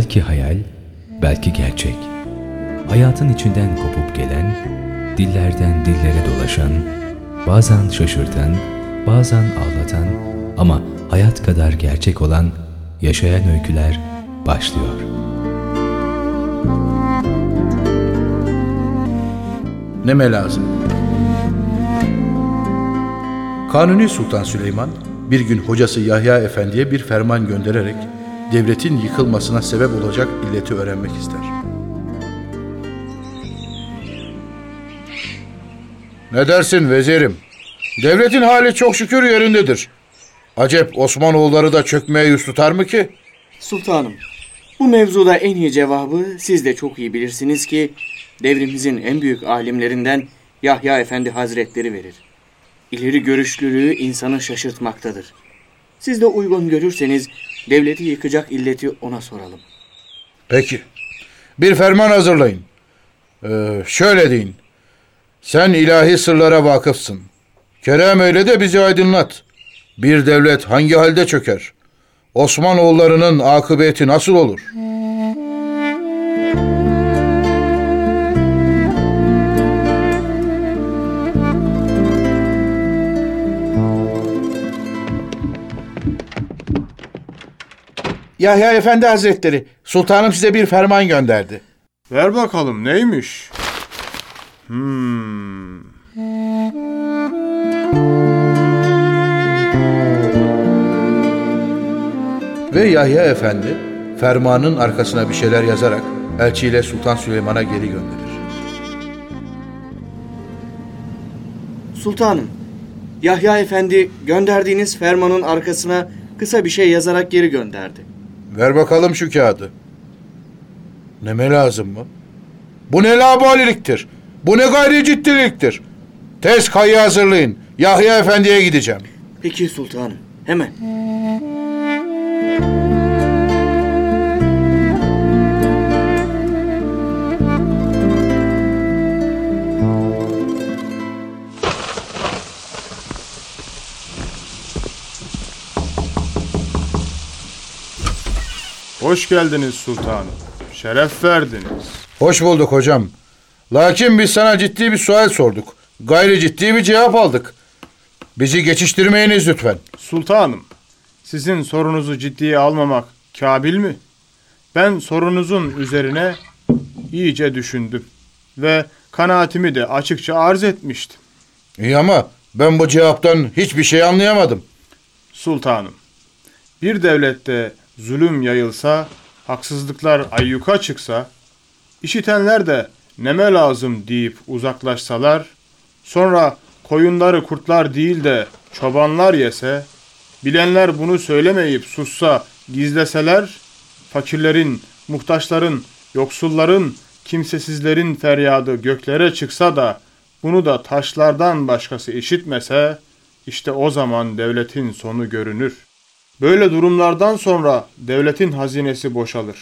Belki hayal, belki gerçek. Hayatın içinden kopup gelen, dillerden dillere dolaşan, bazen şaşırtan, bazen ağlatan ama hayat kadar gerçek olan yaşayan öyküler başlıyor. Neme lazım? Kanuni Sultan Süleyman bir gün hocası Yahya Efendi'ye bir ferman göndererek devletin yıkılmasına sebep olacak illeti öğrenmek ister. Ne dersin vezirim? Devletin hali çok şükür yerindedir. Acep Osmanoğulları da çökmeye yüz tutar mı ki? Sultanım, bu mevzuda en iyi cevabı siz de çok iyi bilirsiniz ki devrimizin en büyük alimlerinden Yahya Efendi Hazretleri verir. İleri görüşlülüğü insanı şaşırtmaktadır. Siz de uygun görürseniz devleti yıkacak illeti ona soralım. Peki. Bir ferman hazırlayın. Ee, şöyle deyin. Sen ilahi sırlara vakıfsın. Kerem öyle de bizi aydınlat. Bir devlet hangi halde çöker? Osmanoğullarının akıbeti nasıl olur? Yahya Efendi Hazretleri, sultanım size bir ferman gönderdi. Ver bakalım neymiş? Hmm. Ve Yahya Efendi fermanın arkasına bir şeyler yazarak elçiyle Sultan Süleyman'a geri gönderir. Sultanım, Yahya Efendi gönderdiğiniz fermanın arkasına kısa bir şey yazarak geri gönderdi. Ver bakalım şu kağıdı. Neme lazım mı? Bu ne labaliliktir? Bu ne gayri ciddiliktir? Tez kayı hazırlayın. Yahya Efendi'ye gideceğim. Peki sultanım, hemen. Hoş geldiniz sultanım. Şeref verdiniz. Hoş bulduk hocam. Lakin biz sana ciddi bir sual sorduk. Gayri ciddi bir cevap aldık. Bizi geçiştirmeyiniz lütfen. Sultanım, sizin sorunuzu ciddiye almamak kabil mi? Ben sorunuzun üzerine iyice düşündüm ve kanaatimi de açıkça arz etmiştim. İyi ama ben bu cevaptan hiçbir şey anlayamadım. Sultanım, bir devlette zulüm yayılsa, haksızlıklar ayyuka çıksa, işitenler de neme lazım deyip uzaklaşsalar, sonra koyunları kurtlar değil de çobanlar yese, bilenler bunu söylemeyip sussa, gizleseler, fakirlerin, muhtaçların, yoksulların, kimsesizlerin feryadı göklere çıksa da, bunu da taşlardan başkası işitmese, işte o zaman devletin sonu görünür. Böyle durumlardan sonra devletin hazinesi boşalır.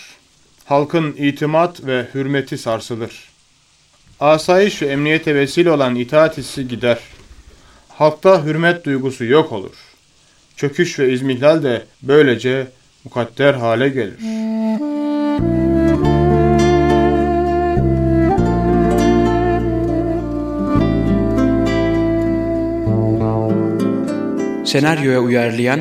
Halkın itimat ve hürmeti sarsılır. Asayiş ve emniyete vesile olan itaat hissi gider. Halkta hürmet duygusu yok olur. Çöküş ve izmihlal de böylece mukadder hale gelir. Senaryoya uyarlayan